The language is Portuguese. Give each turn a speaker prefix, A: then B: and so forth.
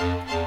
A: Música